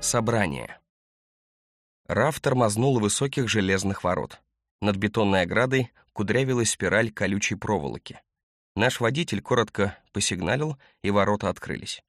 Собрание. Раф тормознул высоких железных ворот. Над бетонной оградой кудрявилась спираль колючей проволоки. Наш водитель коротко посигналил, и ворота открылись.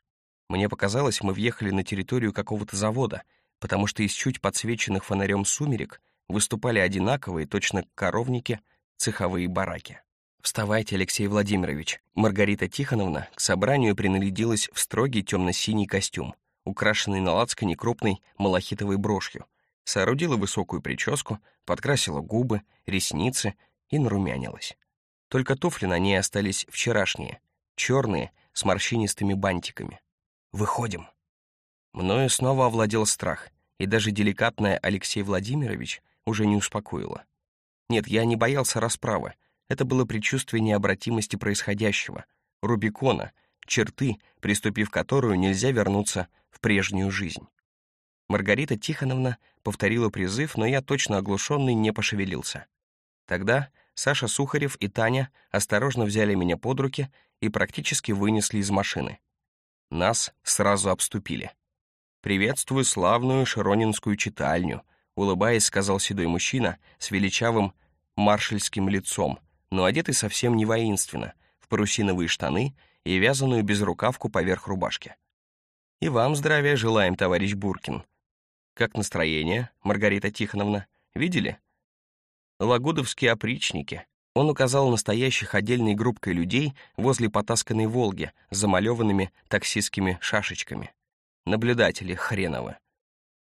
Мне показалось, мы въехали на территорию какого-то завода, потому что из чуть подсвеченных фонарем сумерек выступали одинаковые, точно коровники, цеховые бараки. «Вставайте, Алексей Владимирович». Маргарита Тихоновна к собранию принарядилась в строгий темно-синий костюм, украшенный на лацкане крупной малахитовой брошью, соорудила высокую прическу, подкрасила губы, ресницы и нарумянилась. Только туфли на ней остались вчерашние, черные, с морщинистыми бантиками. «Выходим». Мною снова овладел страх, и даже деликатная Алексей Владимирович уже не успокоила. Нет, я не боялся расправы, это было предчувствие необратимости происходящего, Рубикона, черты, приступив которую нельзя вернуться в прежнюю жизнь. Маргарита Тихоновна повторила призыв, но я, точно оглушенный, не пошевелился. Тогда Саша Сухарев и Таня осторожно взяли меня под руки и практически вынесли из машины. Нас сразу обступили. «Приветствую славную Широнинскую читальню», улыбаясь, сказал седой мужчина с величавым маршальским лицом, но одетый совсем не воинственно, в парусиновые штаны и вязаную безрукавку поверх рубашки. «И вам здравия желаем, товарищ Буркин. Как настроение, Маргарита Тихоновна? Видели?» «Лагудовские опричники». Он указал настоящих отдельной группкой людей возле потасканной «Волги» с замалеванными таксистскими шашечками. Наблюдатели хреновы.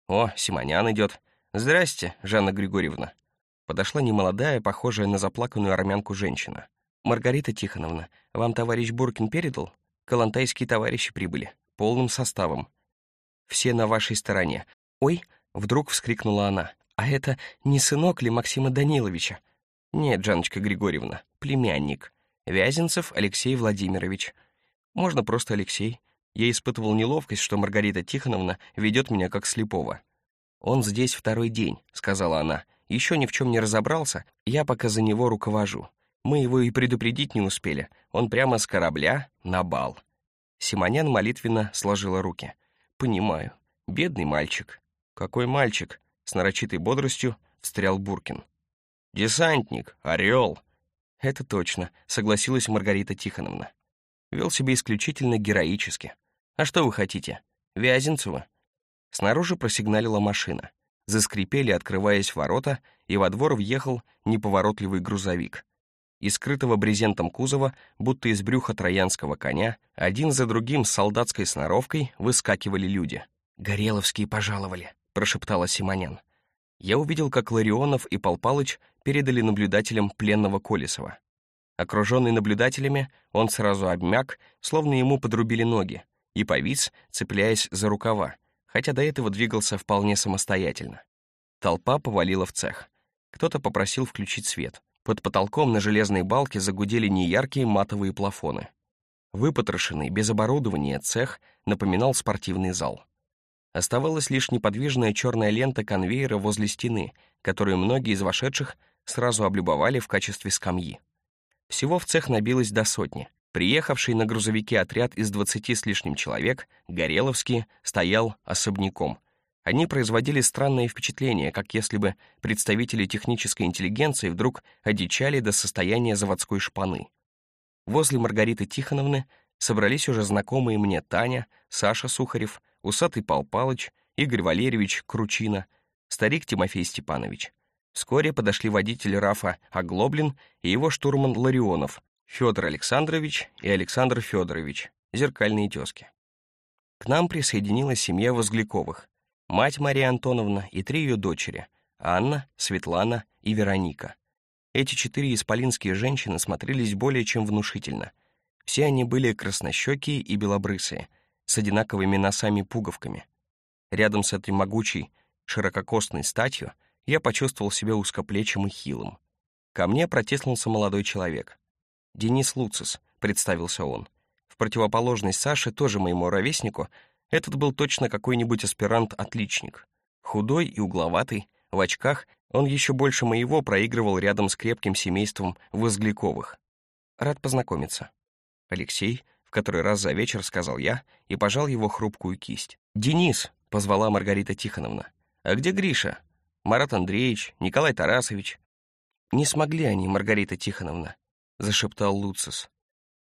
«О, Симонян идет. Здрасте, Жанна Григорьевна» подошла немолодая, похожая на заплаканную армянку женщина. «Маргарита Тихоновна, вам товарищ Буркин передал? Калантайские товарищи прибыли, полным составом. Все на вашей стороне. Ой!» — вдруг вскрикнула она. «А это не сынок ли Максима Даниловича?» «Нет, Жанночка Григорьевна, племянник. Вязенцев Алексей Владимирович. Можно просто Алексей. Я испытывал неловкость, что Маргарита Тихоновна ведет меня как слепого. «Он здесь второй день», — сказала она, еще ни в чем не разобрался, я пока за него руковожу. Мы его и предупредить не успели, он прямо с корабля на бал. Симонян молитвенно сложила руки. «Понимаю. Бедный мальчик». «Какой мальчик?» — с нарочитой бодростью встрял Буркин. «Десантник, орел». «Это точно», — согласилась Маргарита Тихоновна. Вел себя исключительно героически. «А что вы хотите? Вязенцева?» Снаружи просигналила машина. Заскрипели, открываясь ворота, и во двор въехал неповоротливый грузовик. Из скрытого брезентом кузова, будто из брюха троянского коня, один за другим с солдатской сноровкой выскакивали люди. «Гореловские пожаловали», — прошептала Симонян. Я увидел, как Ларионов и Пал Палыч передали наблюдателям пленного Колесова. Окруженный наблюдателями, он сразу обмяк, словно ему подрубили ноги, и повис, цепляясь за рукава, хотя до этого двигался вполне самостоятельно. Толпа повалила в цех. Кто-то попросил включить свет. Под потолком на железной балке загудели неяркие матовые плафоны. Выпотрошенный, без оборудования цех напоминал спортивный зал. Оставалась лишь неподвижная черная лента конвейера возле стены, которую многие из вошедших сразу облюбовали в качестве скамьи. Всего в цех набилось до сотни. Приехавший на грузовике отряд из двадцати с лишним человек, Гореловский, стоял особняком. Они производили странное впечатление, как если бы представители технической интеллигенции вдруг одичали до состояния заводской шпаны. Возле Маргариты Тихоновны собрались уже знакомые мне Таня, Саша Сухарев, усатый Пал Палыч, Игорь Валерьевич Кручина, старик Тимофей Степанович. Вскоре подошли водитель Рафа Оглоблин и его штурман Ларионов, Федор Александрович и Александр Федорович, зеркальные тезки. К нам присоединилась семья Возгляковых, мать Мария Антоновна и три ее дочери, Анна, Светлана и Вероника. Эти четыре исполинские женщины смотрелись более чем внушительно. Все они были краснощекие и белобрысые, с одинаковыми носами-пуговками. Рядом с этой могучей, ширококостной статью я почувствовал себя узкоплечим и хилым. Ко мне протиснулся молодой человек. «Денис Луцис», — представился он. В противоположность Саше, тоже моему ровеснику, этот был точно какой-нибудь аспирант-отличник. Худой и угловатый, в очках, он еще больше моего проигрывал рядом с крепким семейством Возгляковых. Рад познакомиться. Алексей, в который раз за вечер сказал я, и пожал его хрупкую кисть. «Денис», позвала Маргарита Тихоновна. «А где Гриша? Марат Андреевич, Николай Тарасович?» «Не смогли они, Маргарита Тихоновна», — зашептал Луцис.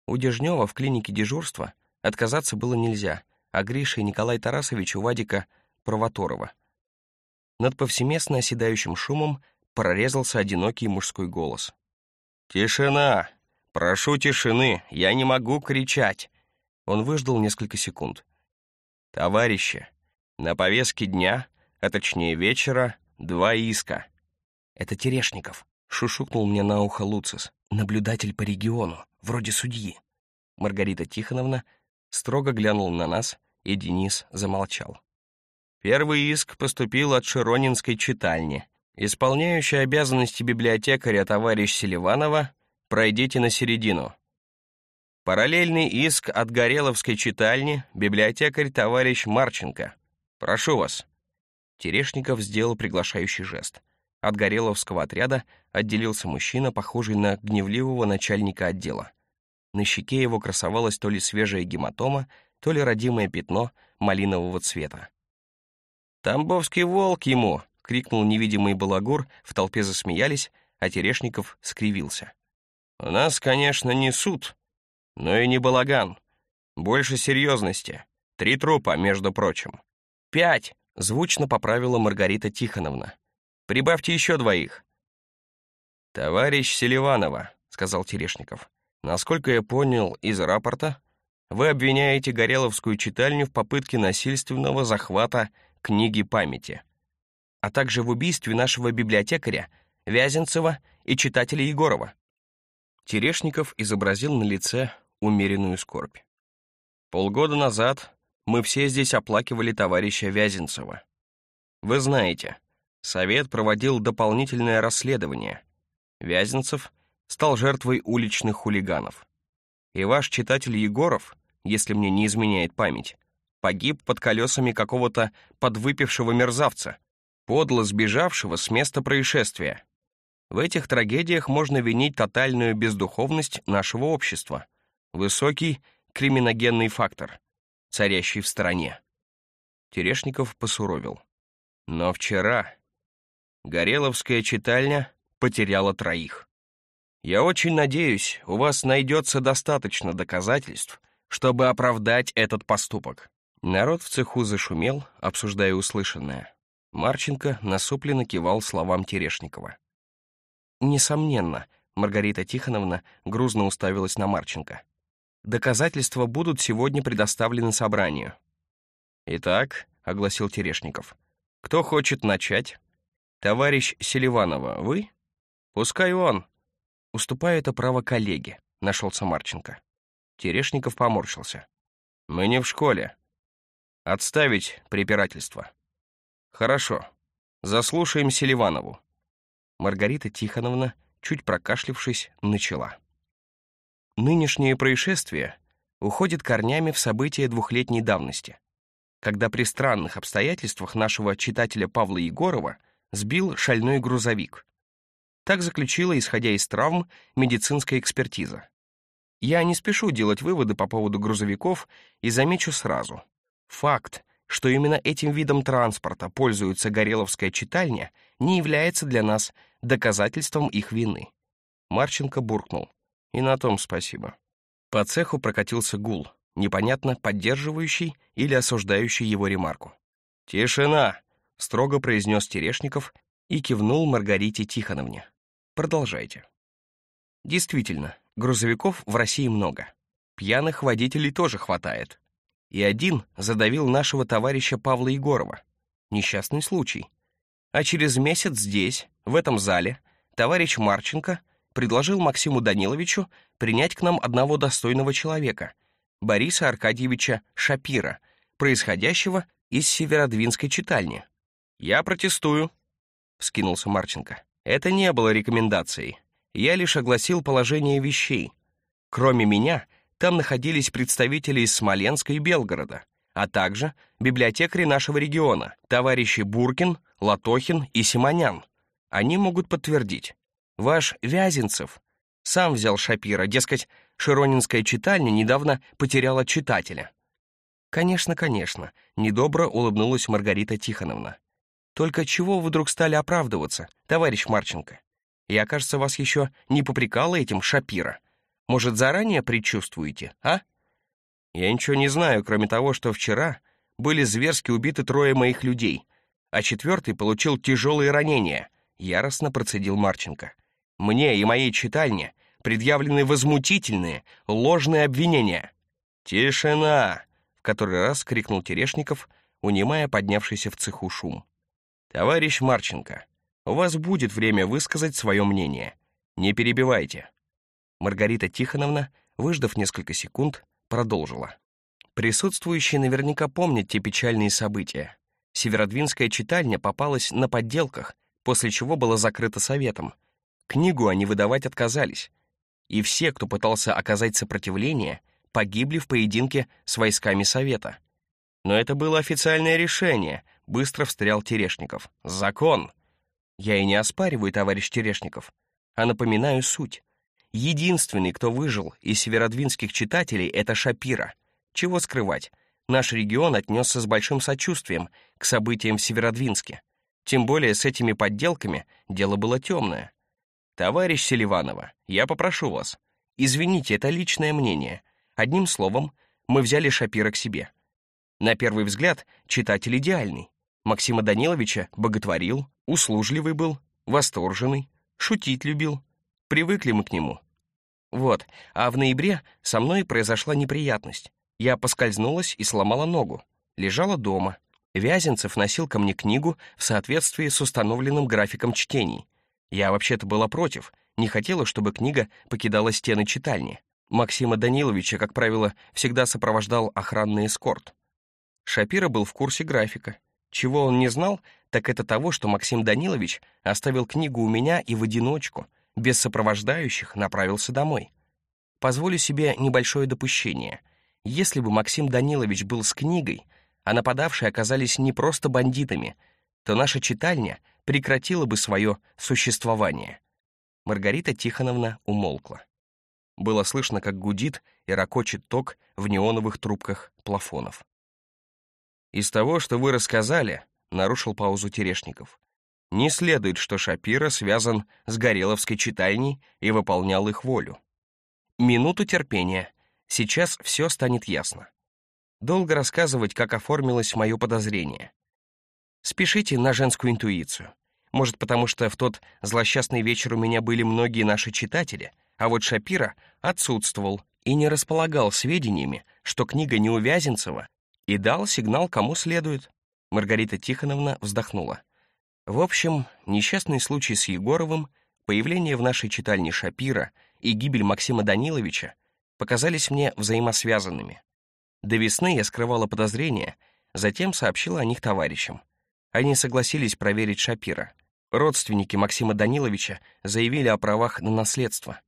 У Дежнева в клинике дежурства отказаться было нельзя, а Гриша и Николай Тарасович у Вадика Провоторова. Над повсеместно оседающим шумом прорезался одинокий мужской голос. «Тишина! Прошу тишины! Я не могу кричать!» Он выждал несколько секунд. «Товарищи, на повестке дня, а точнее вечера, два иска». «Это Терешников», — шушукнул мне на ухо Луцис, наблюдатель по региону, вроде судьи. Маргарита Тихоновна строго глянула на нас, и Денис замолчал. Первый иск поступил от Широнинской читальни. Исполняющий обязанности библиотекаря товарищ Селиванова, пройдите на середину. Параллельный иск от Гореловской читальни, библиотекарь товарищ Марченко. Прошу вас. Терешников сделал приглашающий жест. От Гореловского отряда отделился мужчина, похожий на гневливого начальника отдела. На щеке его красовалась то ли свежая гематома, то ли родимое пятно малинового цвета. «Тамбовский волк ему!» — крикнул невидимый балагур, в толпе засмеялись, а Терешников скривился. «У нас, конечно, не суд, но и не балаган. Больше серьезности. Три трупа, между прочим». «Пять!» — звучно поправила Маргарита Тихоновна. «Прибавьте еще двоих». «Товарищ Селиванова», — сказал Терешников, «насколько я понял из рапорта, вы обвиняете Гореловскую читальню в попытке насильственного захвата книги памяти, а также в убийстве нашего библиотекаря Вязенцева и читателя Егорова. Терешников изобразил на лице умеренную скорбь. Полгода назад мы все здесь оплакивали товарища Вязенцева. Вы знаете, Совет проводил дополнительное расследование. Вязенцев стал жертвой уличных хулиганов. И ваш читатель Егоров, если мне не изменяет память, погиб под колесами какого-то подвыпившего мерзавца, подло сбежавшего с места происшествия. В этих трагедиях можно винить тотальную бездуховность нашего общества, высокий криминогенный фактор, царящий в стране. Терешников посуровил. Но вчера Гореловская читальня потеряла троих. Я очень надеюсь, у вас найдется достаточно доказательств, чтобы оправдать этот поступок. Народ в цеху зашумел, обсуждая услышанное. Марченко насупленно кивал словам Терешникова. «Несомненно», — Маргарита Тихоновна грузно уставилась на Марченко. «Доказательства будут сегодня предоставлены собранию». «Итак», — огласил Терешников, — «кто хочет начать?» «Товарищ Селиванова, вы?» «Пускай он». «Уступаю это право коллеге», — нашелся Марченко. Терешников поморщился. «Мы не в школе. Отставить препирательство. Хорошо. Заслушаем Селиванову. Маргарита Тихоновна, чуть прокашлившись, начала. Нынешнее происшествие уходит корнями в события двухлетней давности, когда при странных обстоятельствах нашего читателя Павла Егорова сбил шальной грузовик. Так заключила, исходя из травм, медицинская экспертиза. Я не спешу делать выводы по поводу грузовиков и замечу сразу — Факт, что именно этим видом транспорта пользуется Гореловская читальня, не является для нас доказательством их вины. Марченко буркнул. И на том спасибо. По цеху прокатился гул, непонятно поддерживающий или осуждающий его ремарку. «Тишина!» — строго произнес Терешников и кивнул Маргарите Тихоновне. «Продолжайте». Действительно, грузовиков в России много. Пьяных водителей тоже хватает и один задавил нашего товарища Павла Егорова. Несчастный случай. А через месяц здесь, в этом зале, товарищ Марченко предложил Максиму Даниловичу принять к нам одного достойного человека, Бориса Аркадьевича Шапира, происходящего из Северодвинской читальни. «Я протестую», — вскинулся Марченко. «Это не было рекомендацией. Я лишь огласил положение вещей. Кроме меня — там находились представители из Смоленска и Белгорода, а также библиотекари нашего региона, товарищи Буркин, Латохин и Симонян. Они могут подтвердить. Ваш Вязенцев сам взял Шапира, дескать, Широнинская читальня недавно потеряла читателя. «Конечно, конечно», — недобро улыбнулась Маргарита Тихоновна. «Только чего вы вдруг стали оправдываться, товарищ Марченко? Я, кажется, вас еще не попрекала этим Шапира. Может, заранее предчувствуете, а?» «Я ничего не знаю, кроме того, что вчера были зверски убиты трое моих людей, а четвертый получил тяжелые ранения», — яростно процедил Марченко. «Мне и моей читальне предъявлены возмутительные, ложные обвинения». «Тишина!» — в который раз крикнул Терешников, унимая поднявшийся в цеху шум. «Товарищ Марченко, у вас будет время высказать свое мнение. Не перебивайте». Маргарита Тихоновна, выждав несколько секунд, продолжила. Присутствующие наверняка помнят те печальные события. Северодвинская читальня попалась на подделках, после чего была закрыта советом. Книгу они выдавать отказались. И все, кто пытался оказать сопротивление, погибли в поединке с войсками совета. Но это было официальное решение, быстро встрял Терешников. Закон! Я и не оспариваю, товарищ Терешников, а напоминаю суть. Единственный, кто выжил из северодвинских читателей, это Шапира. Чего скрывать? Наш регион отнесся с большим сочувствием к событиям в Северодвинске. Тем более с этими подделками дело было темное. Товарищ Селиванова, я попрошу вас. Извините, это личное мнение. Одним словом, мы взяли Шапира к себе. На первый взгляд, читатель идеальный. Максима Даниловича боготворил, услужливый был, восторженный, шутить любил, Привыкли мы к нему. Вот, а в ноябре со мной произошла неприятность. Я поскользнулась и сломала ногу. Лежала дома. Вязенцев носил ко мне книгу в соответствии с установленным графиком чтений. Я вообще-то была против, не хотела, чтобы книга покидала стены читальни. Максима Даниловича, как правило, всегда сопровождал охранный эскорт. Шапира был в курсе графика. Чего он не знал, так это того, что Максим Данилович оставил книгу у меня и в одиночку — без сопровождающих направился домой. Позволю себе небольшое допущение. Если бы Максим Данилович был с книгой, а нападавшие оказались не просто бандитами, то наша читальня прекратила бы свое существование. Маргарита Тихоновна умолкла. Было слышно, как гудит и ракочет ток в неоновых трубках плафонов. «Из того, что вы рассказали», — нарушил паузу Терешников, не следует, что Шапира связан с Гореловской читальней и выполнял их волю. Минуту терпения. Сейчас все станет ясно. Долго рассказывать, как оформилось мое подозрение. Спешите на женскую интуицию. Может, потому что в тот злосчастный вечер у меня были многие наши читатели, а вот Шапира отсутствовал и не располагал сведениями, что книга не у Вязенцева, и дал сигнал кому следует. Маргарита Тихоновна вздохнула. В общем, несчастный случай с Егоровым, появление в нашей читальне Шапира и гибель Максима Даниловича показались мне взаимосвязанными. До весны я скрывала подозрения, затем сообщила о них товарищам. Они согласились проверить Шапира. Родственники Максима Даниловича заявили о правах на наследство.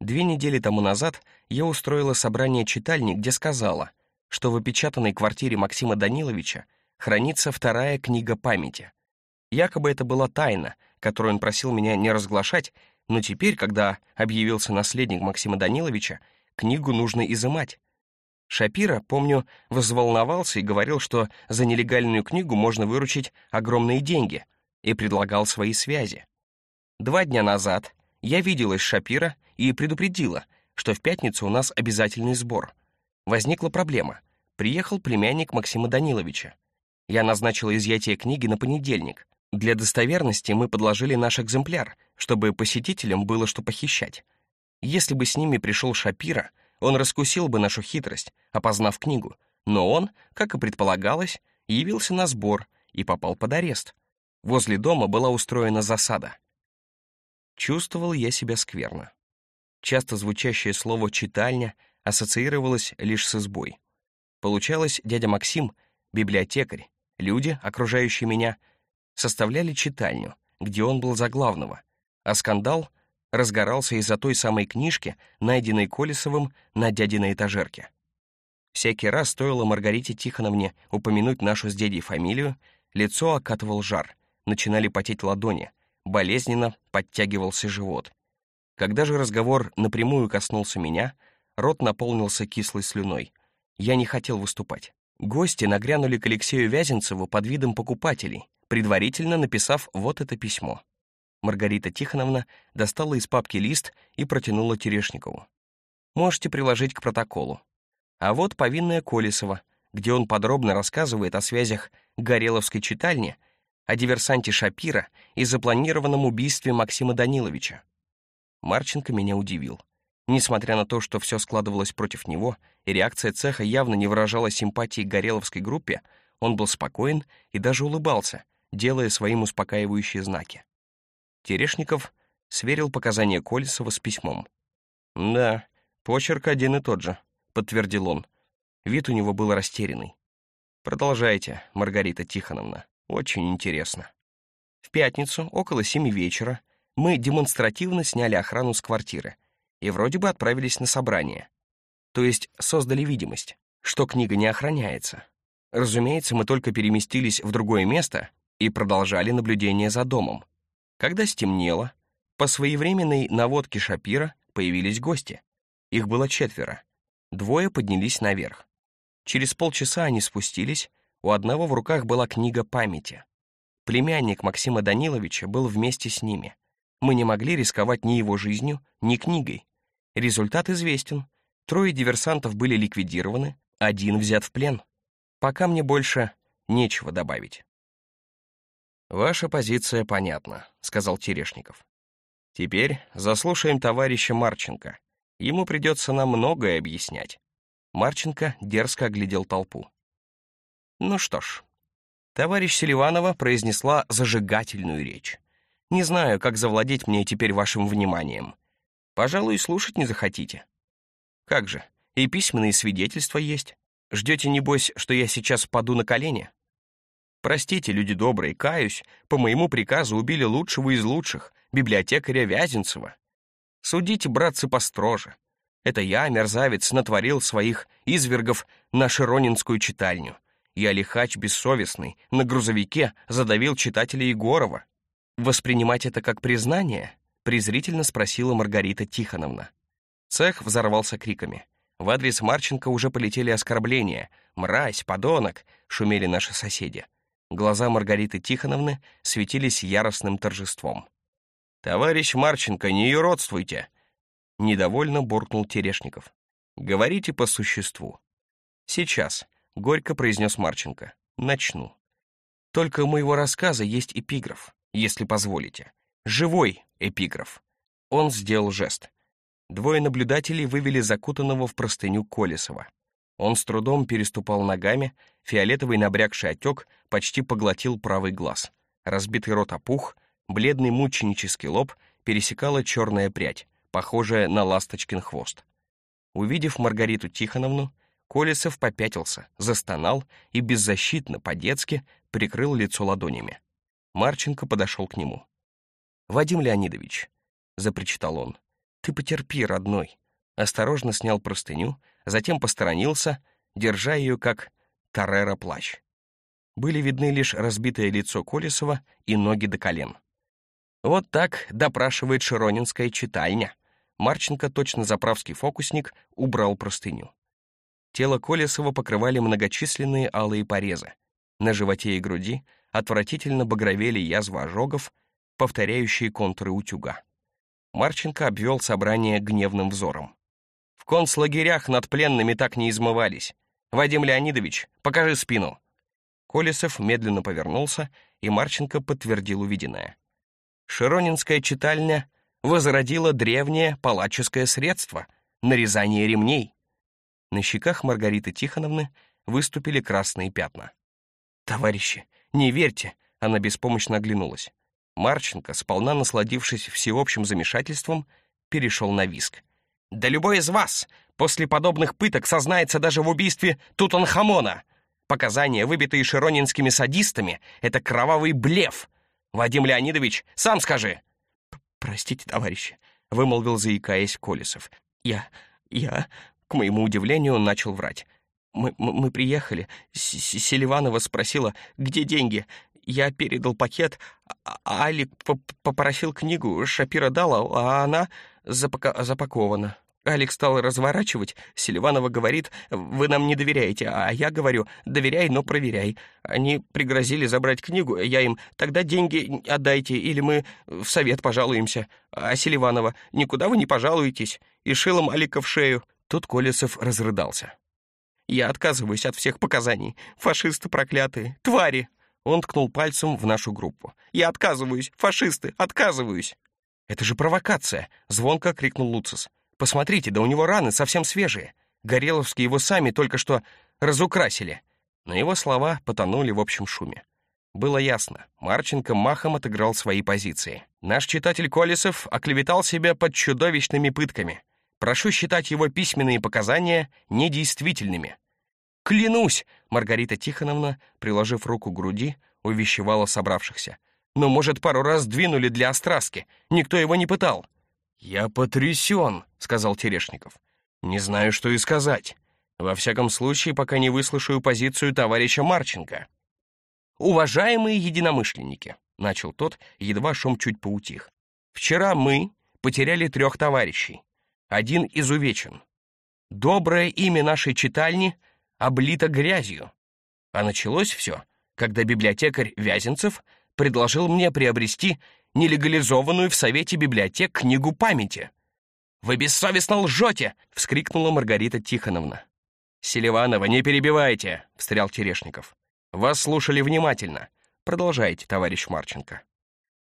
Две недели тому назад я устроила собрание читальни, где сказала, что в опечатанной квартире Максима Даниловича хранится вторая книга памяти — Якобы это была тайна, которую он просил меня не разглашать, но теперь, когда объявился наследник Максима Даниловича, книгу нужно изымать. Шапира, помню, взволновался и говорил, что за нелегальную книгу можно выручить огромные деньги, и предлагал свои связи. Два дня назад я виделась с Шапира и предупредила, что в пятницу у нас обязательный сбор. Возникла проблема. Приехал племянник Максима Даниловича. Я назначила изъятие книги на понедельник, для достоверности мы подложили наш экземпляр, чтобы посетителям было что похищать. Если бы с ними пришел Шапира, он раскусил бы нашу хитрость, опознав книгу, но он, как и предполагалось, явился на сбор и попал под арест. Возле дома была устроена засада. Чувствовал я себя скверно. Часто звучащее слово «читальня» ассоциировалось лишь с избой. Получалось, дядя Максим, библиотекарь, люди, окружающие меня — составляли читальню, где он был за главного, а скандал разгорался из-за той самой книжки, найденной Колесовым на дядиной этажерке. Всякий раз стоило Маргарите Тихоновне упомянуть нашу с дядей фамилию, лицо окатывал жар, начинали потеть ладони, болезненно подтягивался живот. Когда же разговор напрямую коснулся меня, рот наполнился кислой слюной. Я не хотел выступать. Гости нагрянули к Алексею Вязенцеву под видом покупателей, предварительно написав вот это письмо. Маргарита Тихоновна достала из папки лист и протянула Терешникову. «Можете приложить к протоколу. А вот повинная Колесова, где он подробно рассказывает о связях Гореловской читальни, о диверсанте Шапира и запланированном убийстве Максима Даниловича. Марченко меня удивил. Несмотря на то, что все складывалось против него, и реакция цеха явно не выражала симпатии к Гореловской группе, он был спокоен и даже улыбался, делая своим успокаивающие знаки. Терешников сверил показания Колесова с письмом. «Да, почерк один и тот же», — подтвердил он. Вид у него был растерянный. «Продолжайте, Маргарита Тихоновна. Очень интересно». В пятницу, около семи вечера, мы демонстративно сняли охрану с квартиры и вроде бы отправились на собрание. То есть создали видимость, что книга не охраняется. Разумеется, мы только переместились в другое место и продолжали наблюдение за домом. Когда стемнело, по своевременной наводке Шапира появились гости. Их было четверо. Двое поднялись наверх. Через полчаса они спустились, у одного в руках была книга памяти. Племянник Максима Даниловича был вместе с ними. Мы не могли рисковать ни его жизнью, ни книгой. Результат известен. Трое диверсантов были ликвидированы, один взят в плен. Пока мне больше нечего добавить. «Ваша позиция понятна», — сказал Терешников. «Теперь заслушаем товарища Марченко. Ему придется нам многое объяснять». Марченко дерзко оглядел толпу. «Ну что ж». Товарищ Селиванова произнесла зажигательную речь. Не знаю, как завладеть мне теперь вашим вниманием. Пожалуй, слушать не захотите. Как же, и письменные свидетельства есть. Ждете, небось, что я сейчас впаду на колени? Простите, люди добрые, каюсь, по моему приказу убили лучшего из лучших, библиотекаря Вязенцева. Судите, братцы, построже. Это я, мерзавец, натворил своих извергов на Широнинскую читальню. Я лихач бессовестный, на грузовике задавил читателя Егорова. «Воспринимать это как признание?» — презрительно спросила Маргарита Тихоновна. Цех взорвался криками. В адрес Марченко уже полетели оскорбления. «Мразь! Подонок!» — шумели наши соседи. Глаза Маргариты Тихоновны светились яростным торжеством. «Товарищ Марченко, не юродствуйте!» Недовольно буркнул Терешников. «Говорите по существу». «Сейчас», — горько произнес Марченко. «Начну. Только у моего рассказа есть эпиграф если позволите. Живой эпиграф. Он сделал жест. Двое наблюдателей вывели закутанного в простыню Колесова. Он с трудом переступал ногами, фиолетовый набрякший отек почти поглотил правый глаз. Разбитый рот опух, бледный мученический лоб пересекала черная прядь, похожая на ласточкин хвост. Увидев Маргариту Тихоновну, Колесов попятился, застонал и беззащитно, по-детски, прикрыл лицо ладонями. Марченко подошел к нему. «Вадим Леонидович», — запричитал он, — «ты потерпи, родной». Осторожно снял простыню, затем посторонился, держа ее как Тарера плащ. Были видны лишь разбитое лицо Колесова и ноги до колен. Вот так допрашивает Широнинская читальня. Марченко, точно заправский фокусник, убрал простыню. Тело Колесова покрывали многочисленные алые порезы. На животе и груди отвратительно багровели язвы ожогов, повторяющие контуры утюга. Марченко обвел собрание гневным взором. «В концлагерях над пленными так не измывались. Вадим Леонидович, покажи спину!» Колесов медленно повернулся, и Марченко подтвердил увиденное. Широнинская читальня возродила древнее палаческое средство — нарезание ремней. На щеках Маргариты Тихоновны выступили красные пятна. «Товарищи, не верьте!» — она беспомощно оглянулась. Марченко, сполна насладившись всеобщим замешательством, перешел на виск. «Да любой из вас после подобных пыток сознается даже в убийстве Тутанхамона! Показания, выбитые широнинскими садистами, — это кровавый блеф! Вадим Леонидович, сам скажи!» «Простите, товарищи», — вымолвил, заикаясь Колесов. «Я... я...» К моему удивлению, начал врать. Мы, мы, приехали. Селиванова спросила, где деньги. Я передал пакет, а, а Алик попросил книгу, Шапира дала, а она запака запакована. Алекс стал разворачивать. Селиванова говорит, вы нам не доверяете, а я говорю, доверяй, но проверяй. Они пригрозили забрать книгу, я им, тогда деньги отдайте, или мы в совет пожалуемся. А Селиванова, никуда вы не пожалуетесь. И шилом Алика в шею. Тут Колесов разрыдался. Я отказываюсь от всех показаний. Фашисты проклятые, твари. Он ткнул пальцем в нашу группу. Я отказываюсь, фашисты, отказываюсь. Это же провокация, звонко крикнул Луцис. Посмотрите, да у него раны совсем свежие. Гореловские его сами только что разукрасили. Но его слова потонули в общем шуме. Было ясно, Марченко махом отыграл свои позиции. Наш читатель Колесов оклеветал себя под чудовищными пытками. Прошу считать его письменные показания недействительными. «Клянусь!» — Маргарита Тихоновна, приложив руку к груди, увещевала собравшихся. «Но, может, пару раз двинули для остраски. Никто его не пытал. «Я потрясен», — сказал Терешников. «Не знаю, что и сказать. Во всяком случае, пока не выслушаю позицию товарища Марченко». «Уважаемые единомышленники», — начал тот, едва шум чуть поутих. «Вчера мы потеряли трех товарищей. Один изувечен. Доброе имя нашей читальни облито грязью. А началось все, когда библиотекарь Вязенцев предложил мне приобрести нелегализованную в Совете библиотек книгу памяти. «Вы бессовестно лжете!» — вскрикнула Маргарита Тихоновна. «Селиванова, не перебивайте!» — встрял Терешников. «Вас слушали внимательно. Продолжайте, товарищ Марченко».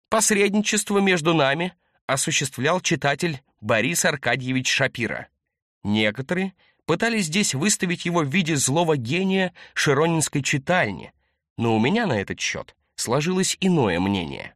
«Посредничество между нами осуществлял читатель Борис Аркадьевич Шапира. Некоторые пытались здесь выставить его в виде злого гения Широнинской читальни, но у меня на этот счет сложилось иное мнение.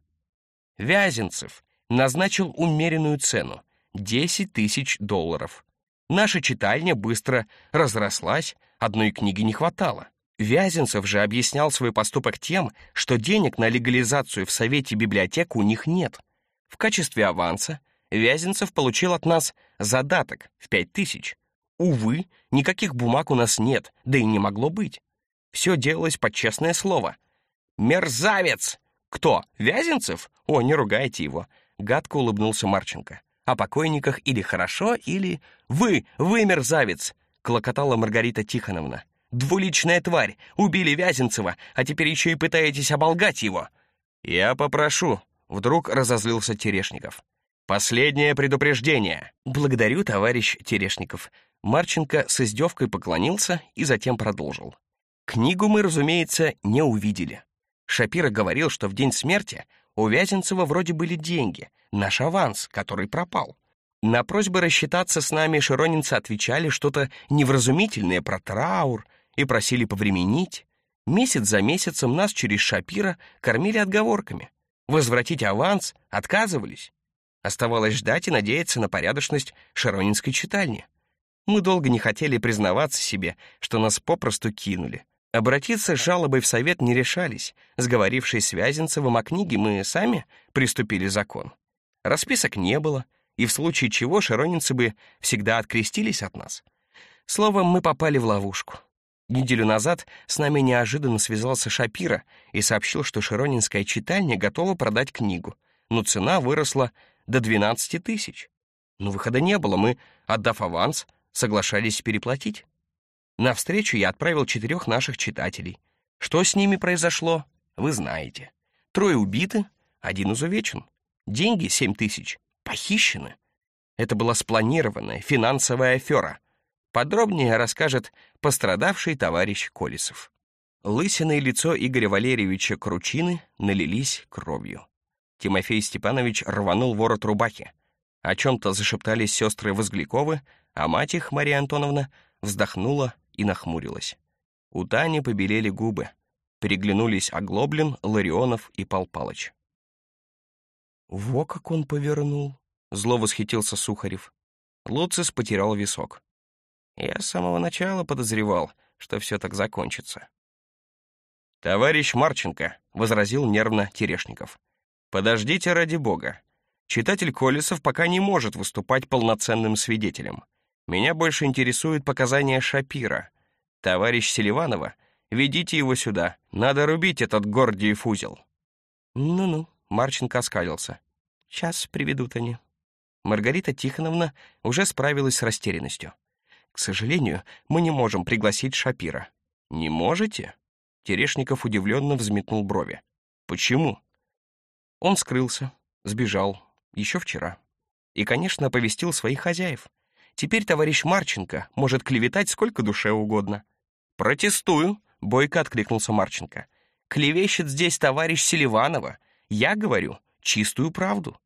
Вязенцев назначил умеренную цену — 10 тысяч долларов. Наша читальня быстро разрослась, одной книги не хватало. Вязенцев же объяснял свой поступок тем, что денег на легализацию в Совете библиотек у них нет. В качестве аванса Вязенцев получил от нас задаток в 5 тысяч. Увы, никаких бумаг у нас нет, да и не могло быть. Все делалось под честное слово. «Мерзавец!» «Кто? Вязенцев? О, не ругайте его!» Гадко улыбнулся Марченко. «О покойниках или хорошо, или... Вы, вы мерзавец!» Клокотала Маргарита Тихоновна. «Двуличная тварь! Убили Вязенцева, а теперь еще и пытаетесь оболгать его!» «Я попрошу!» Вдруг разозлился Терешников. «Последнее предупреждение!» «Благодарю, товарищ Терешников!» Марченко с издевкой поклонился и затем продолжил. «Книгу мы, разумеется, не увидели. Шапира говорил, что в день смерти у Вязенцева вроде были деньги, наш аванс, который пропал. На просьбы рассчитаться с нами широнинцы отвечали что-то невразумительное про траур и просили повременить. Месяц за месяцем нас через Шапира кормили отговорками. Возвратить аванс отказывались. Оставалось ждать и надеяться на порядочность широнинской читальни. Мы долго не хотели признаваться себе, что нас попросту кинули. Обратиться с жалобой в совет не решались. Сговорившись с Вязенцевым о книге, мы сами приступили закон. Расписок не было, и в случае чего широнинцы бы всегда открестились от нас. Словом, мы попали в ловушку. Неделю назад с нами неожиданно связался Шапира и сообщил, что широнинская читальня готова продать книгу, но цена выросла до 12 тысяч. Но выхода не было, мы, отдав аванс, соглашались переплатить. На встречу я отправил четырех наших читателей. Что с ними произошло, вы знаете. Трое убиты, один изувечен. Деньги, семь тысяч, похищены. Это была спланированная финансовая афера. Подробнее расскажет пострадавший товарищ Колесов. Лысина и лицо Игоря Валерьевича Кручины налились кровью. Тимофей Степанович рванул ворот рубахи. О чем-то зашептались сестры Возгляковы, а мать их, Мария Антоновна, вздохнула и нахмурилась. У Тани побелели губы. Переглянулись Оглоблин, Ларионов и Пал Палыч. «Во как он повернул!» — зло восхитился Сухарев. Луцис потерял висок. «Я с самого начала подозревал, что все так закончится». «Товарищ Марченко», — возразил нервно Терешников. «Подождите ради бога. Читатель Колесов пока не может выступать полноценным свидетелем. Меня больше интересуют показания Шапира. Товарищ Селиванова, ведите его сюда. Надо рубить этот Гордиев узел». «Ну-ну», — Марченко оскалился. «Сейчас приведут они». Маргарита Тихоновна уже справилась с растерянностью. «К сожалению, мы не можем пригласить Шапира». «Не можете?» Терешников удивленно взметнул брови. «Почему?» Он скрылся, сбежал, еще вчера. И, конечно, оповестил своих хозяев. Теперь товарищ Марченко может клеветать сколько душе угодно. «Протестую», — бойко откликнулся Марченко. «Клевещет здесь товарищ Селиванова. Я говорю чистую правду».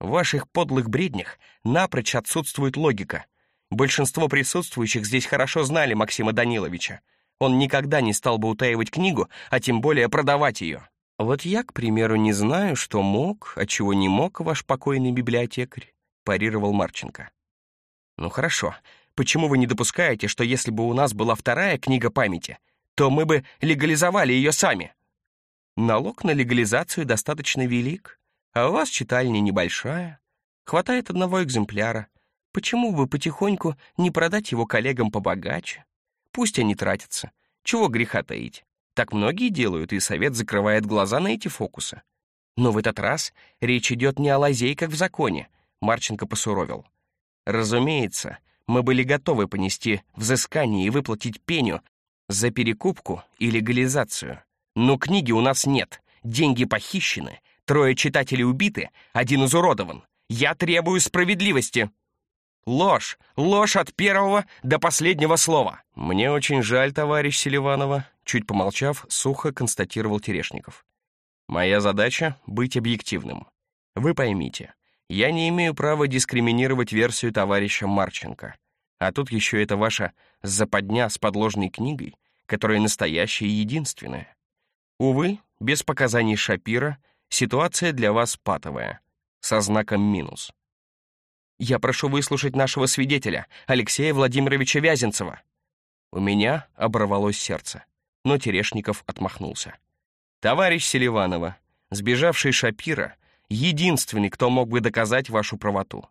В ваших подлых бреднях напрочь отсутствует логика. Большинство присутствующих здесь хорошо знали Максима Даниловича. Он никогда не стал бы утаивать книгу, а тем более продавать ее. Вот я, к примеру, не знаю, что мог, а чего не мог ваш покойный библиотекарь, парировал Марченко. Ну хорошо, почему вы не допускаете, что если бы у нас была вторая книга памяти, то мы бы легализовали ее сами? Налог на легализацию достаточно велик, а у вас читальня небольшая, хватает одного экземпляра. Почему бы потихоньку не продать его коллегам побогаче? Пусть они тратятся. Чего греха таить? Так многие делают, и совет закрывает глаза на эти фокусы. Но в этот раз речь идет не о лазейках в законе, Марченко посуровил. Разумеется, мы были готовы понести взыскание и выплатить пеню за перекупку и легализацию. Но книги у нас нет, деньги похищены, трое читателей убиты, один изуродован. Я требую справедливости. Ложь, ложь от первого до последнего слова. Мне очень жаль, товарищ Селиванова, Чуть помолчав, сухо констатировал Терешников. «Моя задача — быть объективным. Вы поймите, я не имею права дискриминировать версию товарища Марченко. А тут еще это ваша западня с подложной книгой, которая настоящая и единственная. Увы, без показаний Шапира ситуация для вас патовая, со знаком минус. Я прошу выслушать нашего свидетеля, Алексея Владимировича Вязенцева. У меня оборвалось сердце но Терешников отмахнулся. «Товарищ Селиванова, сбежавший Шапира — единственный, кто мог бы доказать вашу правоту.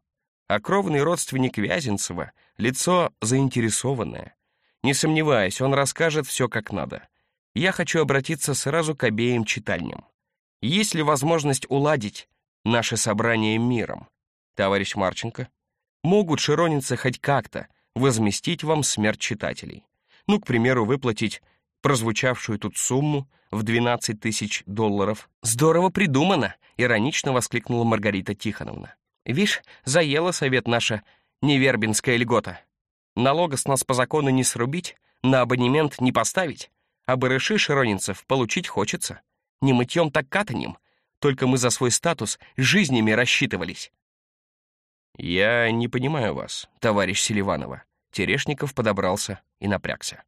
А кровный родственник Вязенцева — лицо заинтересованное. Не сомневаюсь, он расскажет все как надо. Я хочу обратиться сразу к обеим читальням. Есть ли возможность уладить наше собрание миром? Товарищ Марченко, могут широнинцы хоть как-то возместить вам смерть читателей? Ну, к примеру, выплатить прозвучавшую тут сумму в 12 тысяч долларов. «Здорово придумано!» — иронично воскликнула Маргарита Тихоновна. «Вишь, заела совет наша невербинская льгота. Налога с нас по закону не срубить, на абонемент не поставить, а барыши широнинцев получить хочется. Не мытьем, так катанем. Только мы за свой статус жизнями рассчитывались». «Я не понимаю вас, товарищ Селиванова». Терешников подобрался и напрягся.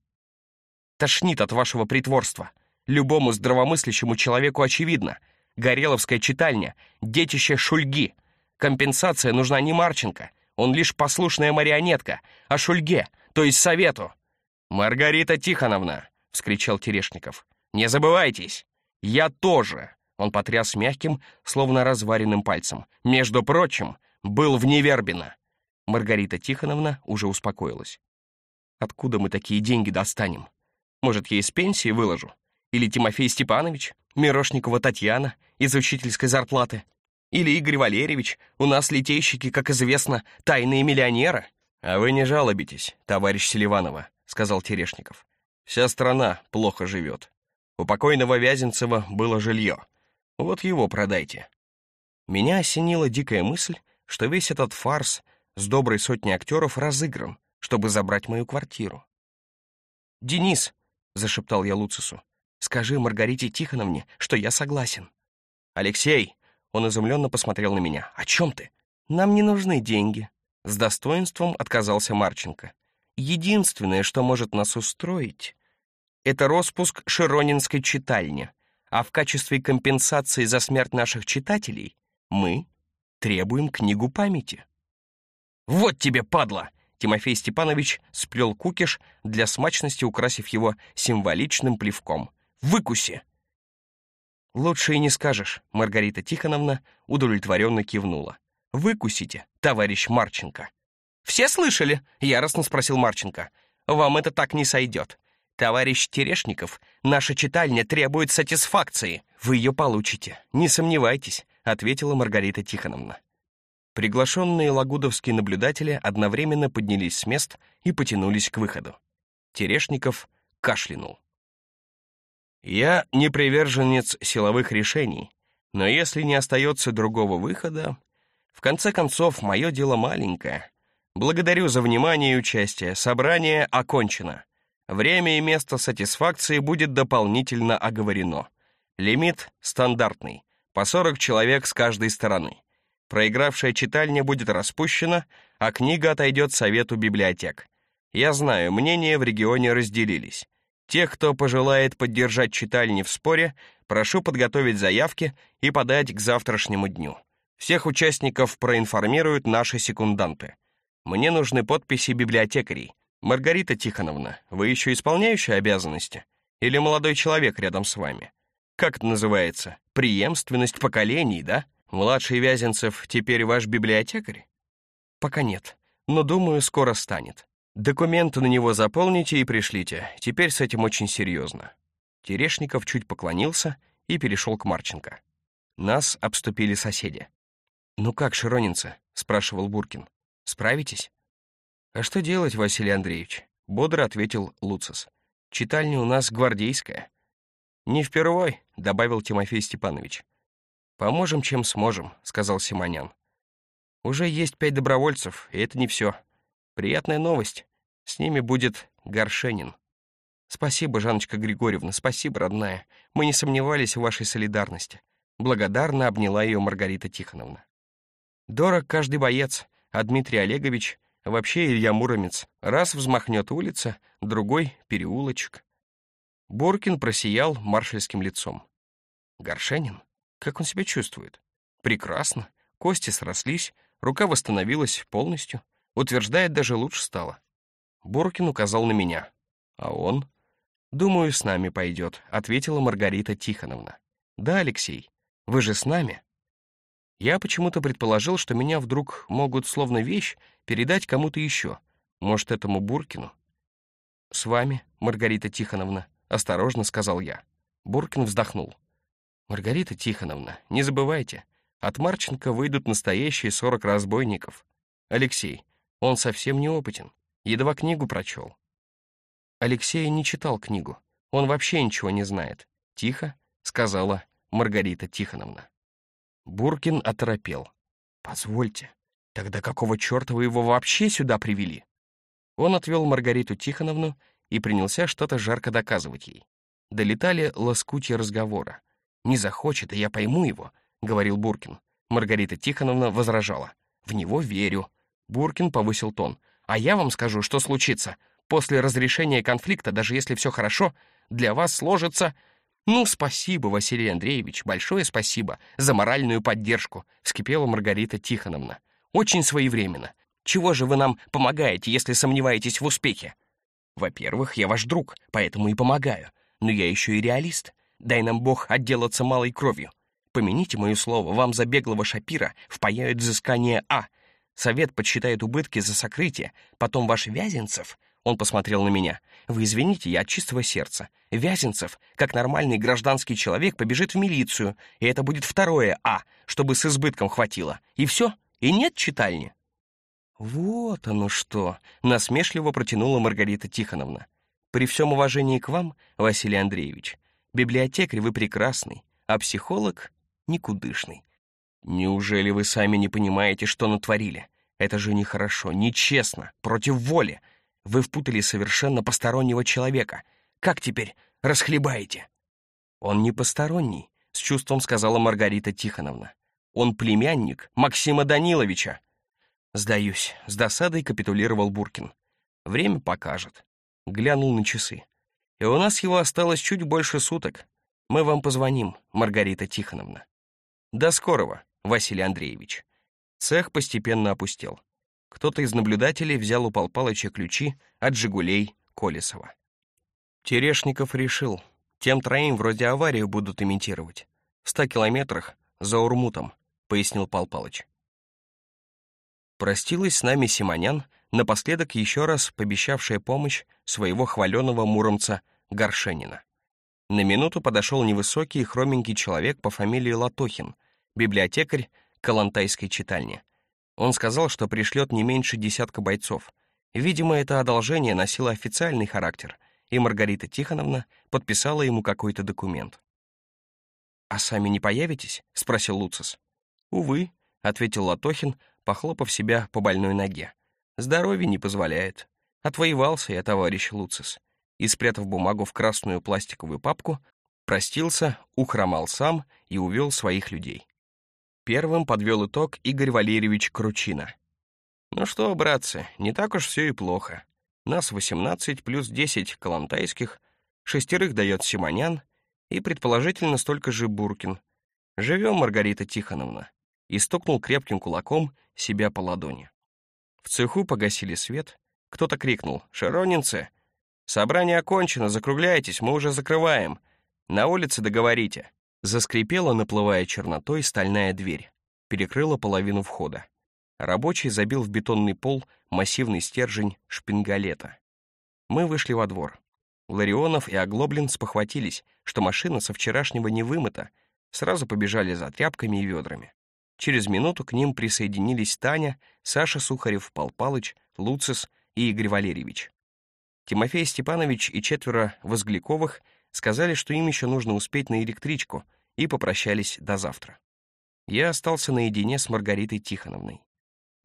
Тошнит от вашего притворства. Любому здравомыслящему человеку очевидно. Гореловская читальня — детище Шульги. Компенсация нужна не Марченко. Он лишь послушная марионетка, а Шульге, то есть Совету. «Маргарита Тихоновна!» — вскричал Терешников. «Не забывайтесь! Я тоже!» Он потряс мягким, словно разваренным пальцем. «Между прочим, был в Невербино!» Маргарита Тихоновна уже успокоилась. «Откуда мы такие деньги достанем?» Может, я из пенсии выложу? Или Тимофей Степанович, Мирошникова Татьяна из учительской зарплаты? Или Игорь Валерьевич, у нас литейщики, как известно, тайные миллионеры? А вы не жалобитесь, товарищ Селиванова, сказал Терешников. Вся страна плохо живет. У покойного Вязенцева было жилье. Вот его продайте. Меня осенила дикая мысль, что весь этот фарс с доброй сотней актеров разыгран, чтобы забрать мою квартиру. «Денис, — зашептал я Луцису. «Скажи Маргарите Тихоновне, что я согласен». «Алексей!» — он изумленно посмотрел на меня. «О чем ты?» «Нам не нужны деньги». С достоинством отказался Марченко. «Единственное, что может нас устроить, это распуск Широнинской читальни, а в качестве компенсации за смерть наших читателей мы требуем книгу памяти». «Вот тебе, падла!» Тимофей Степанович сплел кукиш, для смачности украсив его символичным плевком. «Выкуси!» «Лучше и не скажешь», — Маргарита Тихоновна удовлетворенно кивнула. «Выкусите, товарищ Марченко». «Все слышали?» — яростно спросил Марченко. «Вам это так не сойдет. Товарищ Терешников, наша читальня требует сатисфакции. Вы ее получите, не сомневайтесь», — ответила Маргарита Тихоновна. Приглашенные лагудовские наблюдатели одновременно поднялись с мест и потянулись к выходу. Терешников кашлянул. «Я не приверженец силовых решений, но если не остается другого выхода, в конце концов, мое дело маленькое. Благодарю за внимание и участие. Собрание окончено. Время и место сатисфакции будет дополнительно оговорено. Лимит стандартный, по 40 человек с каждой стороны. Проигравшая читальня будет распущена, а книга отойдет совету библиотек. Я знаю, мнения в регионе разделились. Тех, кто пожелает поддержать читальни в споре, прошу подготовить заявки и подать к завтрашнему дню. Всех участников проинформируют наши секунданты. Мне нужны подписи библиотекарей. Маргарита Тихоновна, вы еще исполняющая обязанности? Или молодой человек рядом с вами? Как это называется? Преемственность поколений, да? Младший Вязенцев теперь ваш библиотекарь? Пока нет, но думаю, скоро станет. Документы на него заполните и пришлите. Теперь с этим очень серьезно. Терешников чуть поклонился и перешел к Марченко. Нас обступили соседи. «Ну как, Широнинцы?» — спрашивал Буркин. «Справитесь?» «А что делать, Василий Андреевич?» — бодро ответил Луцис. «Читальня у нас гвардейская». «Не впервой», — добавил Тимофей Степанович. «Поможем, чем сможем», — сказал Симонян. «Уже есть пять добровольцев, и это не все. Приятная новость. С ними будет Горшенин». «Спасибо, Жанночка Григорьевна, спасибо, родная. Мы не сомневались в вашей солидарности». Благодарно обняла ее Маргарита Тихоновна. Дорог каждый боец, а Дмитрий Олегович, вообще Илья Муромец, раз взмахнет улица, другой — переулочек. Боркин просиял маршальским лицом. Горшенин? Как он себя чувствует? Прекрасно. Кости срослись, рука восстановилась полностью. Утверждает, даже лучше стало. Боркин указал на меня. А он? «Думаю, с нами пойдет», — ответила Маргарита Тихоновна. «Да, Алексей, вы же с нами?» Я почему-то предположил, что меня вдруг могут, словно вещь, передать кому-то еще. Может, этому Буркину? «С вами, Маргарита Тихоновна», — осторожно сказал я. Буркин вздохнул. «Маргарита Тихоновна, не забывайте, от Марченко выйдут настоящие сорок разбойников. Алексей, он совсем неопытен, едва книгу прочел». Алексей не читал книгу, он вообще ничего не знает. Тихо, сказала Маргарита Тихоновна. Буркин оторопел. «Позвольте, тогда какого черта вы его вообще сюда привели?» Он отвел Маргариту Тихоновну и принялся что-то жарко доказывать ей. Долетали лоскутья разговора. «Не захочет, и я пойму его», — говорил Буркин. Маргарита Тихоновна возражала. «В него верю». Буркин повысил тон. «А я вам скажу, что случится. После разрешения конфликта, даже если все хорошо, для вас сложится «Ну, спасибо, Василий Андреевич, большое спасибо за моральную поддержку», — вскипела Маргарита Тихоновна. «Очень своевременно. Чего же вы нам помогаете, если сомневаетесь в успехе?» «Во-первых, я ваш друг, поэтому и помогаю. Но я еще и реалист. Дай нам Бог отделаться малой кровью. Помяните мое слово, вам за беглого Шапира впаяют взыскание А. Совет подсчитает убытки за сокрытие, потом ваш Вязенцев он посмотрел на меня. «Вы извините, я от чистого сердца. Вязенцев, как нормальный гражданский человек, побежит в милицию, и это будет второе «А», чтобы с избытком хватило. И все? И нет читальни?» «Вот оно что!» — насмешливо протянула Маргарита Тихоновна. «При всем уважении к вам, Василий Андреевич, библиотекарь вы прекрасный, а психолог — никудышный. Неужели вы сами не понимаете, что натворили? Это же нехорошо, нечестно, против воли. Вы впутали совершенно постороннего человека. Как теперь расхлебаете?» «Он не посторонний», — с чувством сказала Маргарита Тихоновна. «Он племянник Максима Даниловича». «Сдаюсь», — с досадой капитулировал Буркин. «Время покажет». Глянул на часы. «И у нас его осталось чуть больше суток. Мы вам позвоним, Маргарита Тихоновна». «До скорого, Василий Андреевич». Цех постепенно опустел. Кто-то из наблюдателей взял у Пал Палыча ключи от «Жигулей» Колесова. Терешников решил, тем троим вроде аварию будут имитировать. В ста километрах за Урмутом, пояснил Пал Палыч. Простилась с нами Симонян, напоследок еще раз пообещавшая помощь своего хваленого муромца Горшенина. На минуту подошел невысокий хроменький человек по фамилии Латохин, библиотекарь Калантайской читальни. Он сказал, что пришлет не меньше десятка бойцов. Видимо, это одолжение носило официальный характер, и Маргарита Тихоновна подписала ему какой-то документ. «А сами не появитесь?» — спросил Луцис. «Увы», — ответил Латохин, похлопав себя по больной ноге. «Здоровье не позволяет. Отвоевался я, товарищ Луцис». И, спрятав бумагу в красную пластиковую папку, простился, ухромал сам и увел своих людей. Первым подвел итог Игорь Валерьевич Кручина. «Ну что, братцы, не так уж все и плохо. Нас 18 плюс 10 калантайских, шестерых дает Симонян и, предположительно, столько же Буркин. Живем, Маргарита Тихоновна». И стукнул крепким кулаком себя по ладони. В цеху погасили свет. Кто-то крикнул «Шаронинцы! Собрание окончено, закругляйтесь, мы уже закрываем. На улице договорите». Заскрипела, наплывая чернотой, стальная дверь. Перекрыла половину входа. Рабочий забил в бетонный пол массивный стержень шпингалета. Мы вышли во двор. Ларионов и Оглоблин спохватились, что машина со вчерашнего не вымыта, сразу побежали за тряпками и ведрами. Через минуту к ним присоединились Таня, Саша Сухарев, Пал Палыч, Луцис и Игорь Валерьевич. Тимофей Степанович и четверо Возгляковых сказали, что им еще нужно успеть на электричку, и попрощались до завтра. Я остался наедине с Маргаритой Тихоновной.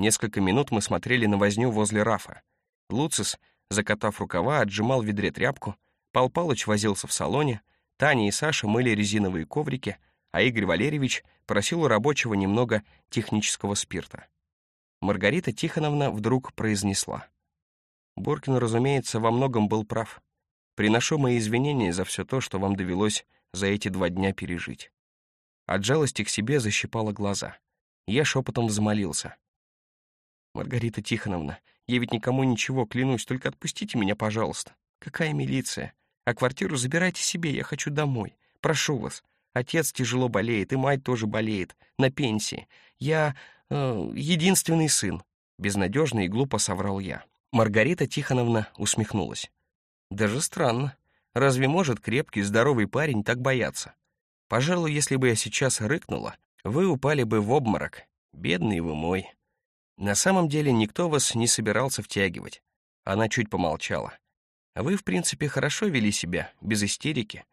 Несколько минут мы смотрели на возню возле Рафа. Луцис, закатав рукава, отжимал в ведре тряпку, Пал Палыч возился в салоне, Таня и Саша мыли резиновые коврики, а Игорь Валерьевич просил у рабочего немного технического спирта. Маргарита Тихоновна вдруг произнесла. Боркин, разумеется, во многом был прав. Приношу мои извинения за все то, что вам довелось за эти два дня пережить. От жалости к себе защипала глаза. Я шепотом взмолился. «Маргарита Тихоновна, я ведь никому ничего, клянусь, только отпустите меня, пожалуйста. Какая милиция? А квартиру забирайте себе, я хочу домой. Прошу вас. Отец тяжело болеет, и мать тоже болеет, на пенсии. Я э, единственный сын». Безнадежно и глупо соврал я. Маргарита Тихоновна усмехнулась. Даже странно. Разве может крепкий, здоровый парень так бояться? Пожалуй, если бы я сейчас рыкнула, вы упали бы в обморок. Бедный вы мой. На самом деле никто вас не собирался втягивать. Она чуть помолчала. Вы, в принципе, хорошо вели себя, без истерики.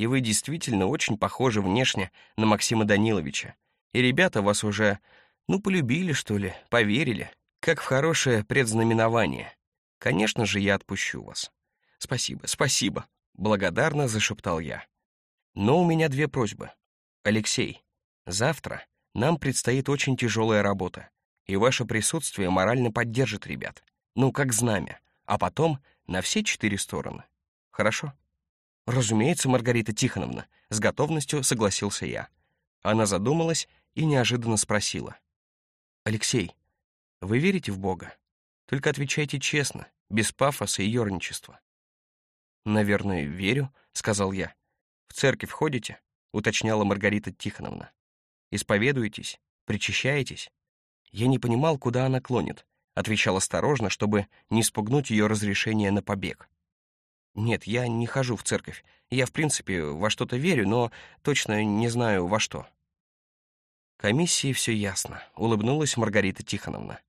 И вы действительно очень похожи внешне на Максима Даниловича. И ребята вас уже, ну, полюбили, что ли, поверили, как в хорошее предзнаменование. Конечно же, я отпущу вас. «Спасибо, спасибо», — благодарно зашептал я. «Но у меня две просьбы. Алексей, завтра нам предстоит очень тяжелая работа, и ваше присутствие морально поддержит ребят. Ну, как знамя. А потом на все четыре стороны. Хорошо?» «Разумеется, Маргарита Тихоновна», — с готовностью согласился я. Она задумалась и неожиданно спросила. «Алексей, вы верите в Бога? Только отвечайте честно, без пафоса и ерничества. «Наверное, верю», — сказал я. «В церковь ходите?» — уточняла Маргарита Тихоновна. «Исповедуетесь? Причащаетесь?» Я не понимал, куда она клонит. Отвечал осторожно, чтобы не спугнуть ее разрешение на побег. «Нет, я не хожу в церковь. Я, в принципе, во что-то верю, но точно не знаю, во что». Комиссии все ясно, улыбнулась Маргарита Тихоновна.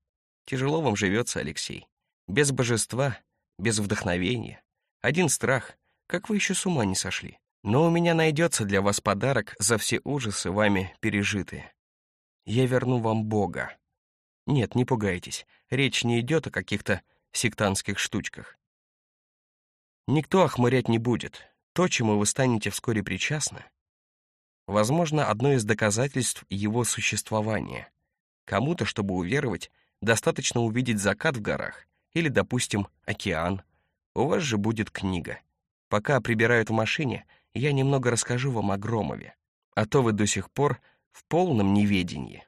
Тяжело вам живется, Алексей. Без божества, без вдохновения. Один страх. Как вы еще с ума не сошли? Но у меня найдется для вас подарок за все ужасы, вами пережитые. Я верну вам Бога. Нет, не пугайтесь. Речь не идет о каких-то сектантских штучках. Никто охмурять не будет. То, чему вы станете вскоре причастны, возможно, одно из доказательств его существования. Кому-то, чтобы уверовать, достаточно увидеть закат в горах или, допустим, океан, у вас же будет книга. Пока прибирают в машине, я немного расскажу вам о Громове. А то вы до сих пор в полном неведении.